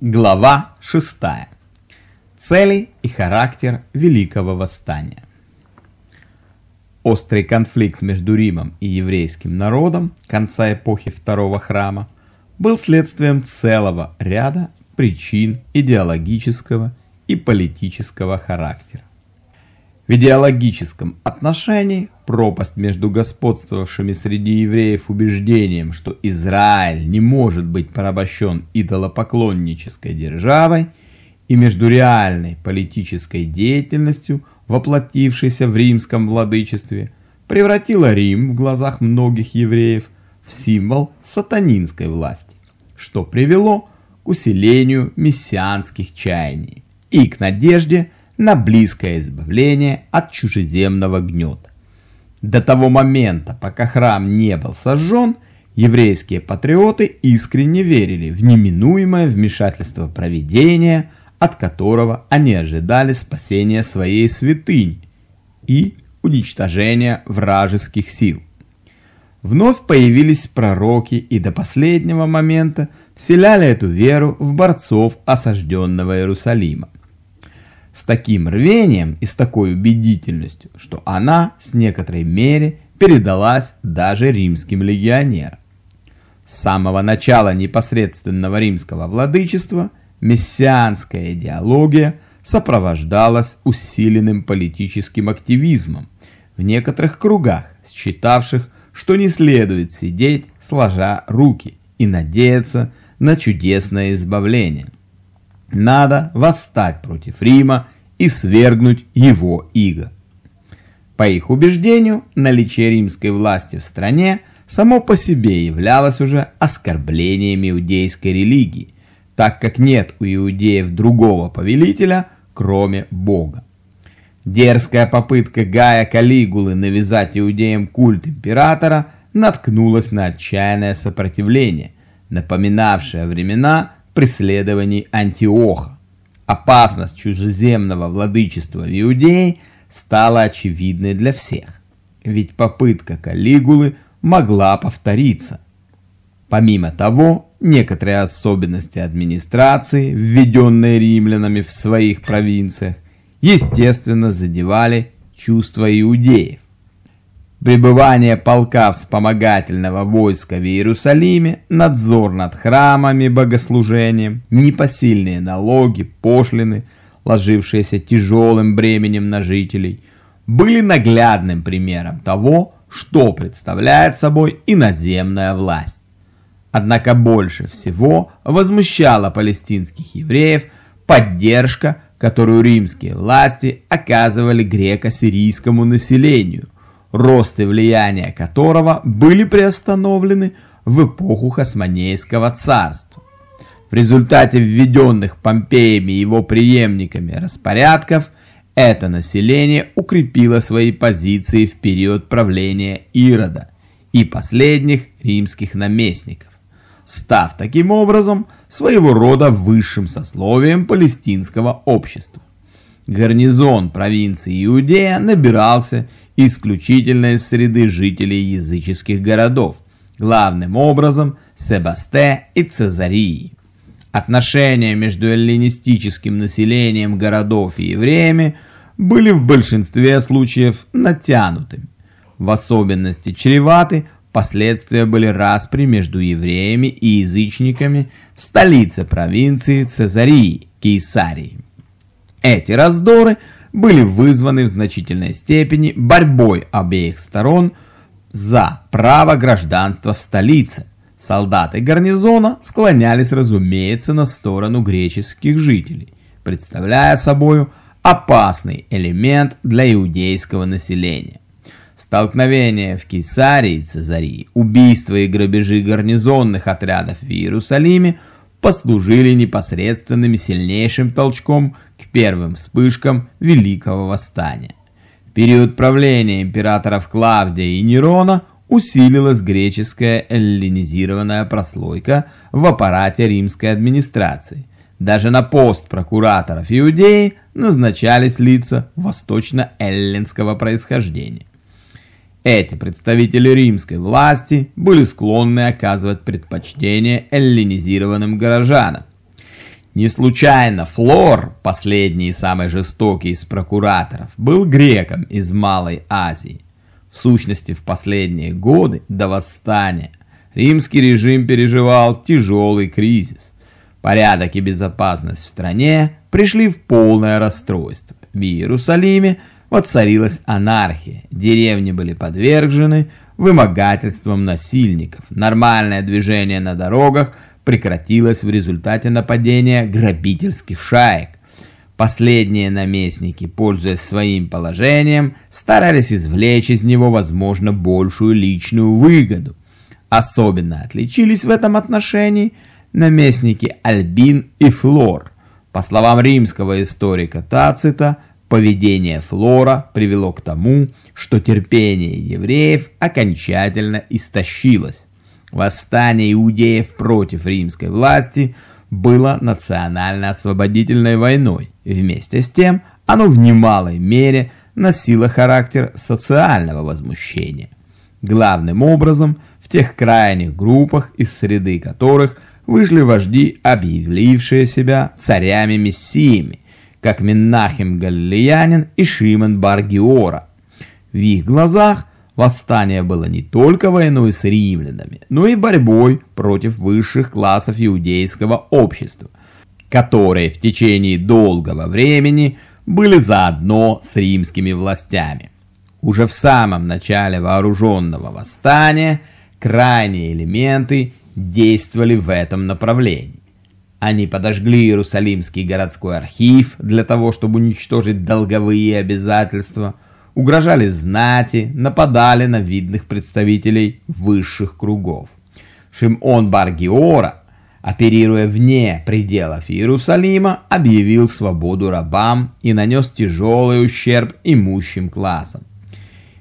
Глава 6. Цели и характер Великого Восстания. Острый конфликт между Римом и еврейским народом конца эпохи Второго Храма был следствием целого ряда причин идеологического и политического характера. В идеологическом отношении пропасть между господствовавшими среди евреев убеждением, что Израиль не может быть порабощен идолопоклоннической державой, и между реальной политической деятельностью, воплотившейся в римском владычестве, превратила Рим в глазах многих евреев в символ сатанинской власти, что привело к усилению мессианских чаяний и к надежде на близкое избавление от чужеземного гнета. До того момента, пока храм не был сожжен, еврейские патриоты искренне верили в неминуемое вмешательство провидения, от которого они ожидали спасения своей святыни и уничтожения вражеских сил. Вновь появились пророки и до последнего момента вселяли эту веру в борцов осажденного Иерусалима с таким рвением и с такой убедительностью, что она с некоторой мере передалась даже римским легионерам. С самого начала непосредственного римского владычества мессианская идеология сопровождалась усиленным политическим активизмом в некоторых кругах, считавших, что не следует сидеть сложа руки и надеяться на чудесное избавление. Надо восстать против Рима и свергнуть его иго. По их убеждению, наличие римской власти в стране само по себе являлось уже оскорблением иудейской религии, так как нет у иудеев другого повелителя, кроме Бога. Дерзкая попытка Гая Калигулы навязать иудеям культ императора наткнулась на отчаянное сопротивление, напоминавшее времена преследований Антиоха. Опасность чужеземного владычества в Иудее стала очевидной для всех, ведь попытка Калигулы могла повториться. Помимо того, некоторые особенности администрации, введенные римлянами в своих провинциях, естественно задевали чувства иудеев. Пребывание полка вспомогательного войска в Иерусалиме, надзор над храмами богослужением, непосильные налоги, пошлины, ложившиеся тяжелым бременем на жителей, были наглядным примером того, что представляет собой иноземная власть. Однако больше всего возмущала палестинских евреев поддержка, которую римские власти оказывали греко-сирийскому населению, рост и влияние которого были приостановлены в эпоху Хасманейского царства. В результате введенных Помпеями и его преемниками распорядков это население укрепило свои позиции в период правления Ирода и последних римских наместников, став таким образом своего рода высшим сословием палестинского общества. Гарнизон провинции Иудея набирался исключительно из среды жителей языческих городов, главным образом Себасте и Цезарии. Отношения между эллинистическим населением городов и евреями были в большинстве случаев натянутыми. В особенности чреваты последствия были распри между евреями и язычниками в столице провинции Цезарии, Кейсарии. Эти раздоры были вызваны в значительной степени борьбой обеих сторон за право гражданства в столице. Солдаты гарнизона склонялись, разумеется, на сторону греческих жителей, представляя собою опасный элемент для иудейского населения. Столкновения в Кесарии и Цезарии, убийства и грабежи гарнизонных отрядов в Иерусалиме – послужили непосредственным сильнейшим толчком к первым вспышкам Великого Восстания. В период правления императоров Клавдия и Нерона усилилась греческая эллинизированная прослойка в аппарате римской администрации. Даже на пост прокураторов Иудеи назначались лица восточно-эллинского происхождения. Эти представители римской власти были склонны оказывать предпочтение эллинизированным горожанам. Не случайно Флор, последний и самый жестокий из прокураторов, был греком из Малой Азии. В сущности, в последние годы до восстания римский режим переживал тяжелый кризис. Порядок и безопасность в стране пришли в полное расстройство. В Иерусалиме воцарилась анархия, деревни были подвержены вымогательствам насильников, нормальное движение на дорогах прекратилось в результате нападения грабительских шаек. Последние наместники, пользуясь своим положением, старались извлечь из него, возможно, большую личную выгоду. Особенно отличились в этом отношении наместники Альбин и Флор. По словам римского историка Тацита, поведение Флора привело к тому, что терпение евреев окончательно истощилось. Восстание иудеев против римской власти было национально-освободительной войной. Вместе с тем, оно в немалой мере носило характер социального возмущения. Главным образом в тех крайних группах, из среды которых вышли вожди, объявившие себя царями-мессиями, как Миннахим Галлиянин и Шимон Баргиора. В их глазах восстание было не только войной с римлянами, но и борьбой против высших классов иудейского общества, которые в течение долгого времени были заодно с римскими властями. Уже в самом начале вооруженного восстания крайние элементы действовали в этом направлении. Они подожгли Иерусалимский городской архив для того, чтобы уничтожить долговые обязательства, угрожали знати, нападали на видных представителей высших кругов. Шимон Бар-Геора, оперируя вне пределов Иерусалима, объявил свободу рабам и нанес тяжелый ущерб имущим классам.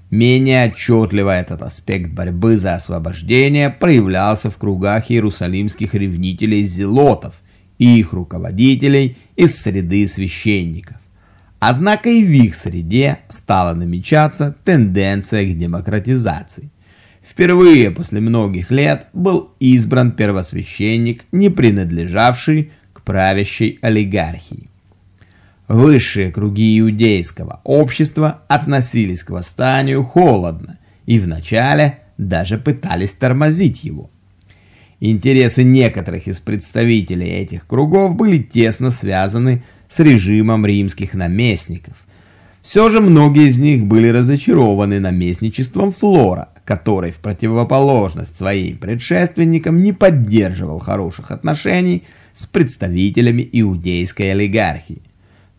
Менее отчетливо этот аспект борьбы за освобождение проявлялся в кругах иерусалимских ревнителей-зелотов, их руководителей из среды священников. Однако и в их среде стала намечаться тенденция к демократизации. Впервые после многих лет был избран первосвященник, не принадлежавший к правящей олигархии. Высшие круги иудейского общества относились к восстанию холодно и вначале даже пытались тормозить его. Интересы некоторых из представителей этих кругов были тесно связаны с режимом римских наместников. Все же многие из них были разочарованы наместничеством Флора, который в противоположность своим предшественникам не поддерживал хороших отношений с представителями иудейской олигархии.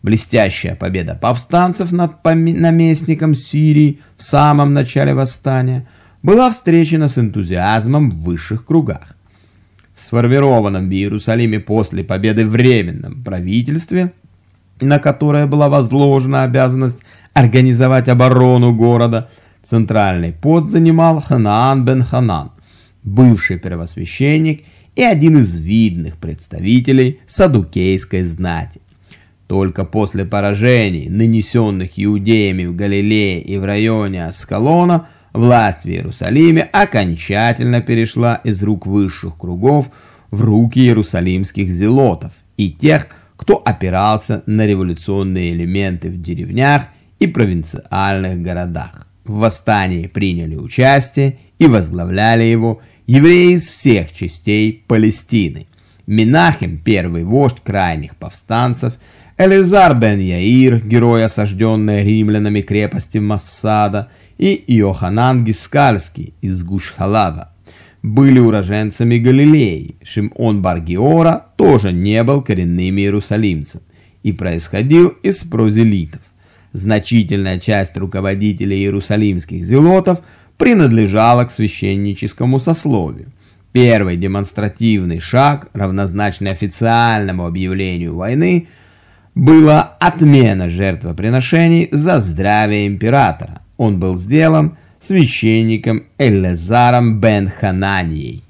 Блестящая победа повстанцев над наместником Сирии в самом начале восстания была встречена с энтузиазмом в высших кругах сформированном в Иерусалиме после победы временном правительстве, на которое была возложена обязанность организовать оборону города, центральный пост занимал Ханаан бен Ханан, бывший первосвященник и один из видных представителей садукейской знати. Только после поражений, нанесенных иудеями в Галилее и в районе Аскалона, Власть в Иерусалиме окончательно перешла из рук высших кругов в руки иерусалимских зелотов и тех, кто опирался на революционные элементы в деревнях и провинциальных городах. В восстании приняли участие и возглавляли его евреи из всех частей Палестины. Минахим, первый вождь крайних повстанцев, Элизар бен Яир, герой осажденной римлянами крепости Массада – и Иоханан Гискальский из Гушхалава были уроженцами Галилеи. Шимон Баргиора тоже не был коренным иерусалимцем и происходил из прозелитов. Значительная часть руководителей иерусалимских зелотов принадлежала к священническому сословию. Первый демонстративный шаг, равнозначный официальному объявлению войны, была отмена жертвоприношений за здравие императора, он был сделан священником Эллезаром бен Хананией.